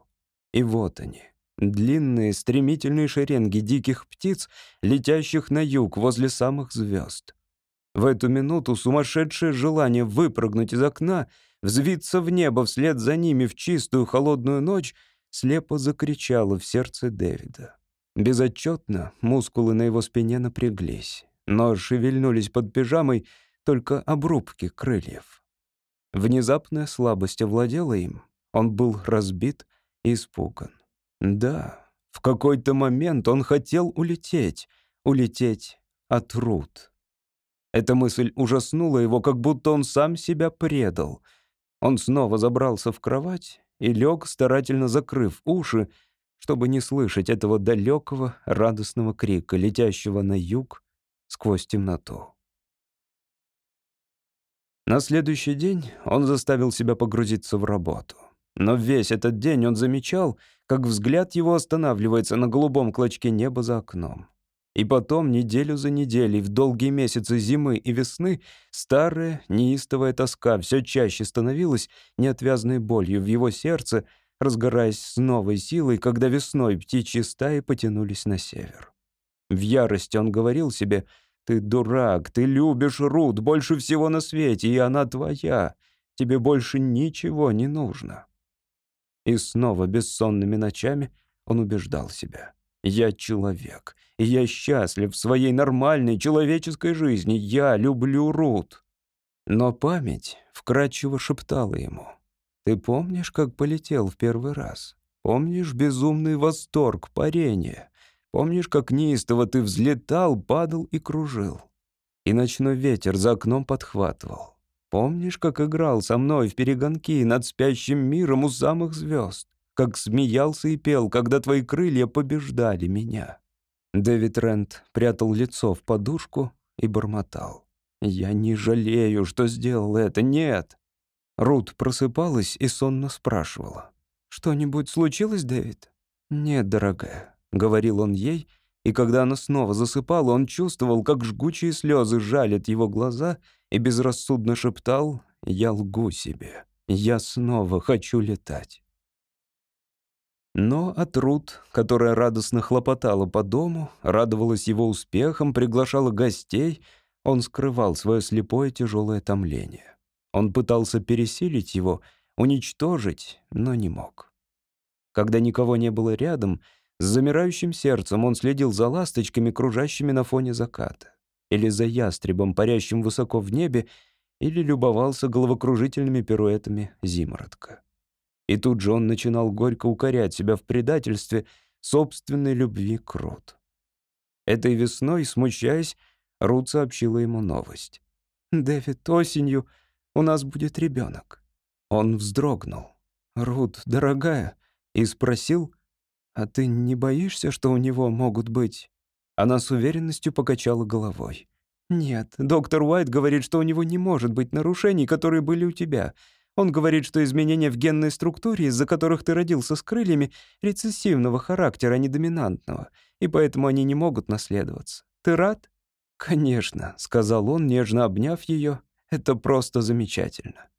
И вот они, Длинные, стремительные шеренги диких птиц, летящих на юг возле самых звезд. В эту минуту сумасшедшее желание выпрыгнуть из окна, взвиться в небо вслед за ними в чистую холодную ночь, слепо закричало в сердце Дэвида. Безотчетно мускулы на его спине напряглись, но шевельнулись под пижамой только обрубки крыльев. Внезапная слабость овладела им. Он был разбит и испуган. Да, в какой-то момент он хотел улететь, улететь от Рут. Эта мысль ужаснула его, как будто он сам себя предал. Он снова забрался в кровать и лег, старательно закрыв уши, чтобы не слышать этого далекого радостного крика, летящего на юг сквозь темноту. На следующий день он заставил себя погрузиться в работу. Но весь этот день он замечал, как взгляд его останавливается на голубом клочке неба за окном. И потом, неделю за неделей, в долгие месяцы зимы и весны, старая, неистовая тоска все чаще становилась неотвязной болью в его сердце, разгораясь с новой силой, когда весной птичьи стаи потянулись на север. В ярости он говорил себе «Ты дурак, ты любишь Рут больше всего на свете, и она твоя, тебе больше ничего не нужно». И снова бессонными ночами он убеждал себя. «Я человек, и я счастлив в своей нормальной человеческой жизни. Я люблю Рут». Но память вкрадчиво шептала ему. «Ты помнишь, как полетел в первый раз? Помнишь безумный восторг, парение? Помнишь, как неистово ты взлетал, падал и кружил? И ночной ветер за окном подхватывал. Помнишь, как играл со мной в перегонки над спящим миром у самых звезд? Как смеялся и пел, когда твои крылья побеждали меня?» Дэвид Рент прятал лицо в подушку и бормотал. «Я не жалею, что сделал это, нет!» Рут просыпалась и сонно спрашивала. «Что-нибудь случилось, Дэвид?» «Нет, дорогая», — говорил он ей, и когда она снова засыпала, он чувствовал, как жгучие слезы жалят его глаза — и безрассудно шептал «Я лгу себе, я снова хочу летать». Но от Рут, которая радостно хлопотала по дому, радовалась его успехам, приглашала гостей, он скрывал свое слепое тяжелое томление. Он пытался пересилить его, уничтожить, но не мог. Когда никого не было рядом, с замирающим сердцем он следил за ласточками, кружащими на фоне заката или за ястребом, парящим высоко в небе, или любовался головокружительными пируэтами зимородка. И тут же он начинал горько укорять себя в предательстве собственной любви к Рут. Этой весной, смущаясь, Рут сообщила ему новость. «Дэвид, осенью у нас будет ребенок. Он вздрогнул. «Рут, дорогая», и спросил, «А ты не боишься, что у него могут быть она с уверенностью покачала головой. «Нет, доктор Уайт говорит, что у него не может быть нарушений, которые были у тебя. Он говорит, что изменения в генной структуре, из-за которых ты родился с крыльями, рецессивного характера, а не доминантного, и поэтому они не могут наследоваться. Ты рад?» «Конечно», — сказал он, нежно обняв ее. Это просто замечательно».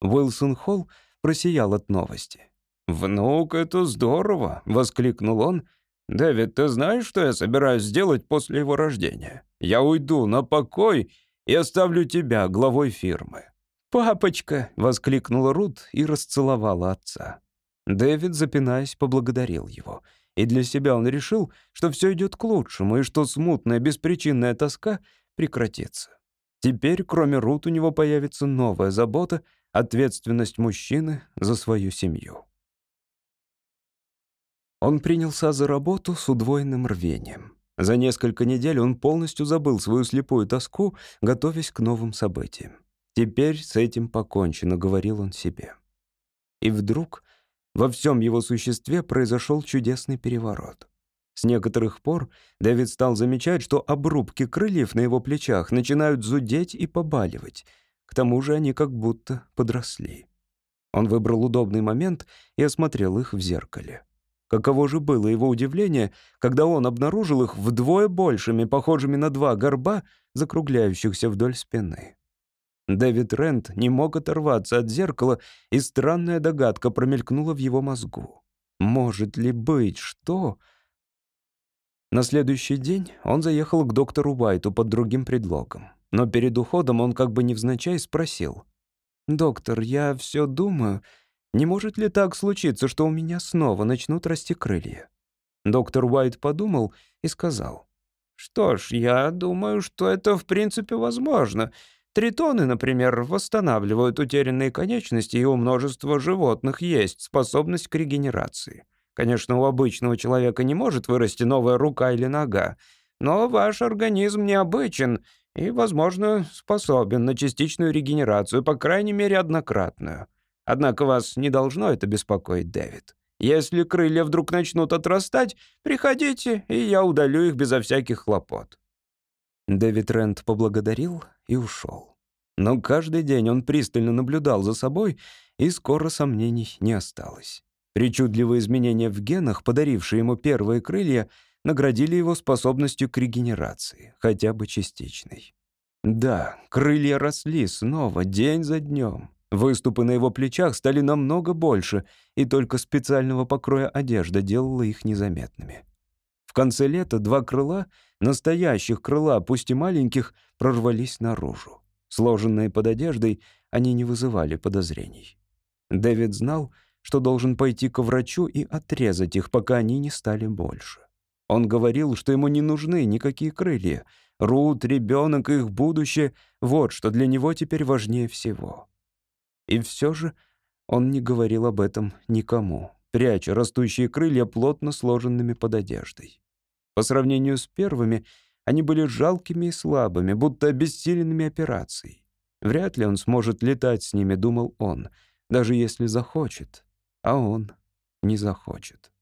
Уилсон Холл просиял от новости. «Внук, это здорово!» — воскликнул он. «Дэвид, ты знаешь, что я собираюсь сделать после его рождения? Я уйду на покой и оставлю тебя главой фирмы». «Папочка!» — воскликнула Рут и расцеловала отца. Дэвид, запинаясь, поблагодарил его. И для себя он решил, что все идет к лучшему, и что смутная, беспричинная тоска прекратится. Теперь, кроме Рут, у него появится новая забота — ответственность мужчины за свою семью. Он принялся за работу с удвоенным рвением. За несколько недель он полностью забыл свою слепую тоску, готовясь к новым событиям. «Теперь с этим покончено», — говорил он себе. И вдруг во всем его существе произошел чудесный переворот. С некоторых пор Дэвид стал замечать, что обрубки крыльев на его плечах начинают зудеть и побаливать. К тому же они как будто подросли. Он выбрал удобный момент и осмотрел их в зеркале. Каково же было его удивление, когда он обнаружил их вдвое большими, похожими на два горба, закругляющихся вдоль спины. Дэвид Рент не мог оторваться от зеркала, и странная догадка промелькнула в его мозгу. Может ли быть, что... На следующий день он заехал к доктору Уайту под другим предлогом. Но перед уходом он как бы невзначай спросил. «Доктор, я все думаю, не может ли так случиться, что у меня снова начнут расти крылья?» Доктор Уайт подумал и сказал. «Что ж, я думаю, что это в принципе возможно. Тритоны, например, восстанавливают утерянные конечности, и у множества животных есть способность к регенерации. Конечно, у обычного человека не может вырасти новая рука или нога, но ваш организм необычен и, возможно, способен на частичную регенерацию, по крайней мере, однократную. Однако вас не должно это беспокоить, Дэвид. Если крылья вдруг начнут отрастать, приходите, и я удалю их безо всяких хлопот». Дэвид Рент поблагодарил и ушел. Но каждый день он пристально наблюдал за собой, и скоро сомнений не осталось. Причудливые изменения в генах, подарившие ему первые крылья, наградили его способностью к регенерации, хотя бы частичной. Да, крылья росли снова, день за днем. Выступы на его плечах стали намного больше, и только специального покроя одежда делала их незаметными. В конце лета два крыла, настоящих крыла, пусть и маленьких, прорвались наружу. Сложенные под одеждой, они не вызывали подозрений. Дэвид знал, что должен пойти к врачу и отрезать их, пока они не стали больше. Он говорил, что ему не нужны никакие крылья. Рут, ребенок их будущее — вот что для него теперь важнее всего. И все же он не говорил об этом никому, пряча растущие крылья плотно сложенными под одеждой. По сравнению с первыми, они были жалкими и слабыми, будто обессиленными операцией. Вряд ли он сможет летать с ними, думал он, даже если захочет. А он не захочет.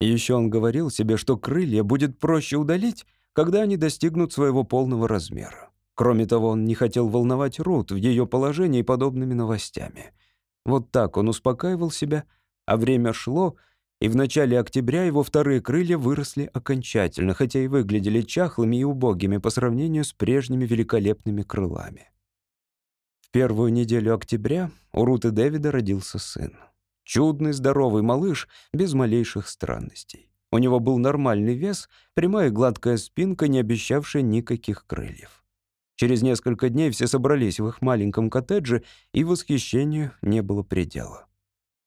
еще он говорил себе, что крылья будет проще удалить, когда они достигнут своего полного размера. Кроме того, он не хотел волновать Рут в ее положении подобными новостями. Вот так он успокаивал себя, а время шло, и в начале октября его вторые крылья выросли окончательно, хотя и выглядели чахлыми и убогими по сравнению с прежними великолепными крылами. В первую неделю октября у Рут и Дэвида родился сын. Чудный, здоровый малыш, без малейших странностей. У него был нормальный вес, прямая гладкая спинка, не обещавшая никаких крыльев. Через несколько дней все собрались в их маленьком коттедже, и восхищению не было предела.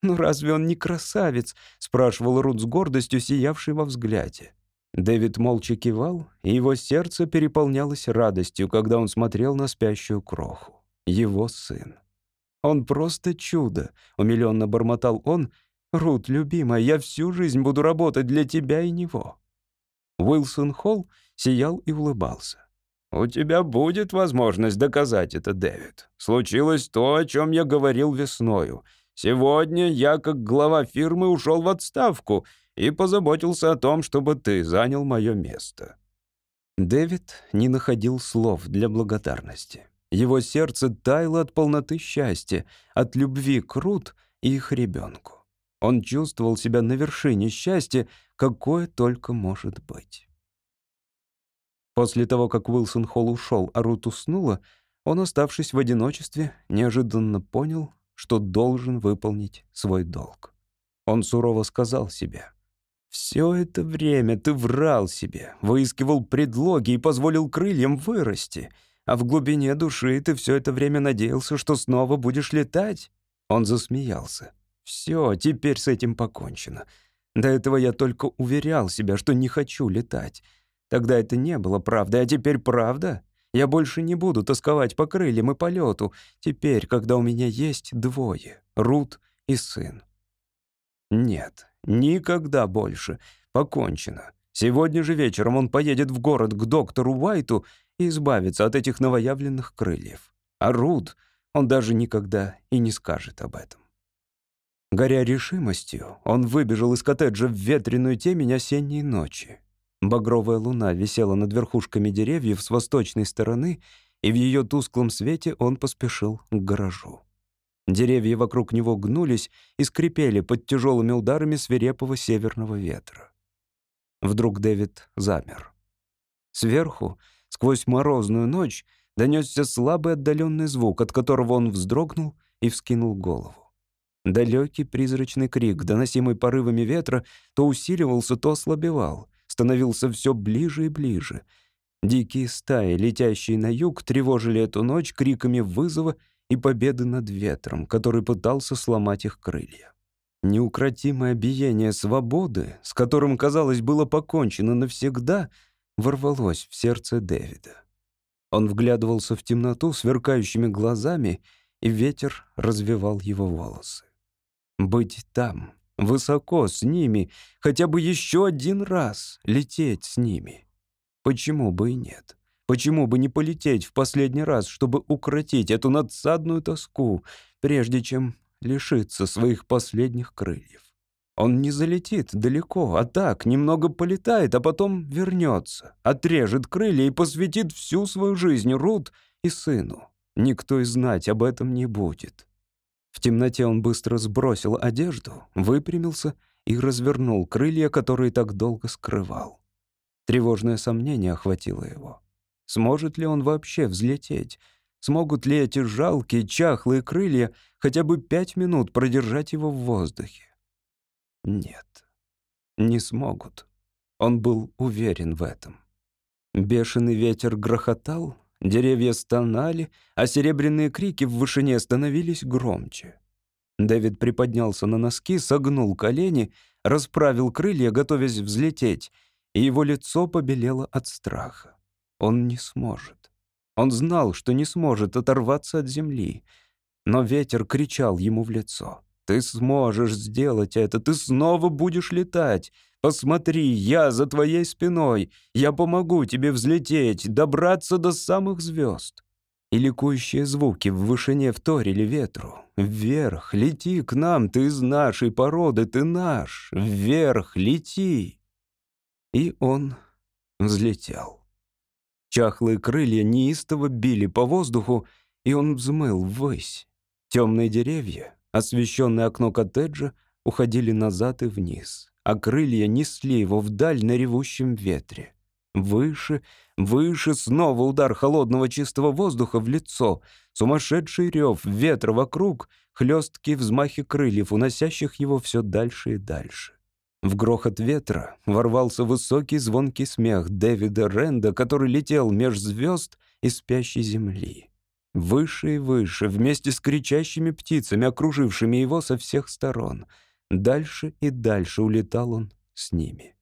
«Ну разве он не красавец?» — спрашивал Рут с гордостью, сиявшей во взгляде. Дэвид молча кивал, и его сердце переполнялось радостью, когда он смотрел на спящую кроху. Его сын. «Он просто чудо», — умилённо бормотал он. «Рут, любимая, я всю жизнь буду работать для тебя и него». Уилсон Холл сиял и улыбался. «У тебя будет возможность доказать это, Дэвид. Случилось то, о чем я говорил весною. Сегодня я, как глава фирмы, ушел в отставку и позаботился о том, чтобы ты занял мое место». Дэвид не находил слов для благодарности. Его сердце таяло от полноты счастья, от любви к Рут и их ребенку. Он чувствовал себя на вершине счастья, какое только может быть. После того, как Уилсон Холл ушел, а Рут уснула, он, оставшись в одиночестве, неожиданно понял, что должен выполнить свой долг. Он сурово сказал себе, «Все это время ты врал себе, выискивал предлоги и позволил крыльям вырасти, а в глубине души ты все это время надеялся, что снова будешь летать?» Он засмеялся. «Все, теперь с этим покончено. До этого я только уверял себя, что не хочу летать. Тогда это не было правдой, а теперь правда?» Я больше не буду тосковать по крыльям и полету, теперь, когда у меня есть двое — Рут и сын. Нет, никогда больше. Покончено. Сегодня же вечером он поедет в город к доктору Уайту и избавится от этих новоявленных крыльев. А Рут, он даже никогда и не скажет об этом. Горя решимостью, он выбежал из коттеджа в ветреную темень осенней ночи. Багровая луна висела над верхушками деревьев с восточной стороны, и в ее тусклом свете он поспешил к гаражу. Деревья вокруг него гнулись и скрипели под тяжелыми ударами свирепого северного ветра. Вдруг Дэвид замер. Сверху, сквозь морозную ночь, донесся слабый отдаленный звук, от которого он вздрогнул и вскинул голову. Далекий призрачный крик, доносимый порывами ветра, то усиливался, то ослабевал — становился все ближе и ближе. Дикие стаи, летящие на юг, тревожили эту ночь криками вызова и победы над ветром, который пытался сломать их крылья. Неукротимое биение свободы, с которым, казалось, было покончено навсегда, ворвалось в сердце Дэвида. Он вглядывался в темноту сверкающими глазами, и ветер развивал его волосы. Быть там, Высоко с ними, хотя бы еще один раз лететь с ними. Почему бы и нет? Почему бы не полететь в последний раз, чтобы укротить эту надсадную тоску, прежде чем лишиться своих последних крыльев? Он не залетит далеко, а так немного полетает, а потом вернется, отрежет крылья и посвятит всю свою жизнь Рут и сыну. Никто и знать об этом не будет. В темноте он быстро сбросил одежду, выпрямился и развернул крылья, которые так долго скрывал. Тревожное сомнение охватило его. Сможет ли он вообще взлететь? Смогут ли эти жалкие, чахлые крылья хотя бы пять минут продержать его в воздухе? Нет, не смогут. Он был уверен в этом. Бешеный ветер грохотал, Деревья стонали, а серебряные крики в вышине становились громче. Дэвид приподнялся на носки, согнул колени, расправил крылья, готовясь взлететь, и его лицо побелело от страха. Он не сможет. Он знал, что не сможет оторваться от земли, но ветер кричал ему в лицо. «Ты сможешь сделать это, ты снова будешь летать. Посмотри, я за твоей спиной. Я помогу тебе взлететь, добраться до самых звезд. И ликующие звуки в вышине вторили ветру. Вверх, лети к нам, ты из нашей породы, ты наш. Вверх, лети. И он взлетел. Чахлые крылья неистово били по воздуху, и он взмыл ввысь. Темные деревья, освещенное окно коттеджа, уходили назад и вниз а крылья несли его вдаль на ревущем ветре. Выше, выше, снова удар холодного чистого воздуха в лицо, сумасшедший рев ветра вокруг, хлесткие взмахи крыльев, уносящих его все дальше и дальше. В грохот ветра ворвался высокий звонкий смех Дэвида Ренда, который летел меж звезд и спящей земли. Выше и выше, вместе с кричащими птицами, окружившими его со всех сторон — Дальше и дальше улетал он с ними.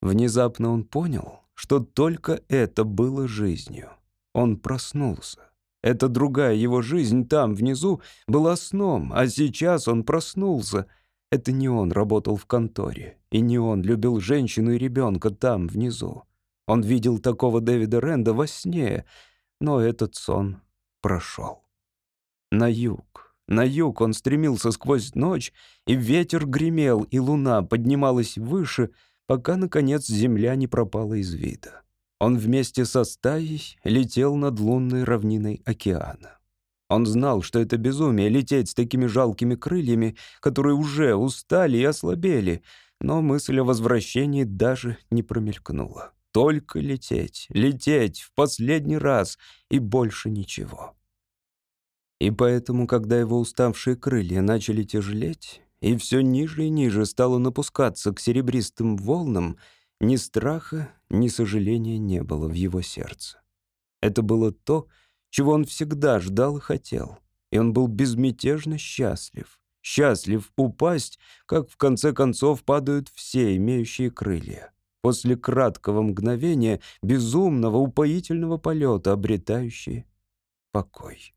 Внезапно он понял, что только это было жизнью. Он проснулся. Эта другая его жизнь там, внизу, была сном, а сейчас он проснулся. Это не он работал в конторе, и не он любил женщину и ребенка там, внизу. Он видел такого Дэвида Ренда во сне, но этот сон прошел. На юг, на юг он стремился сквозь ночь, и ветер гремел, и луна поднималась выше, пока, наконец, земля не пропала из вида. Он вместе со стаей летел над лунной равниной океана. Он знал, что это безумие — лететь с такими жалкими крыльями, которые уже устали и ослабели, но мысль о возвращении даже не промелькнула. только лететь, лететь в последний раз и больше ничего. И поэтому, когда его уставшие крылья начали тяжелеть, и все ниже и ниже стало напускаться к серебристым волнам, ни страха, ни сожаления не было в его сердце. Это было то, чего он всегда ждал и хотел, и он был безмятежно счастлив. Счастлив упасть, как в конце концов падают все имеющие крылья. После краткого мгновения безумного, упоительного полета, обретающие покой.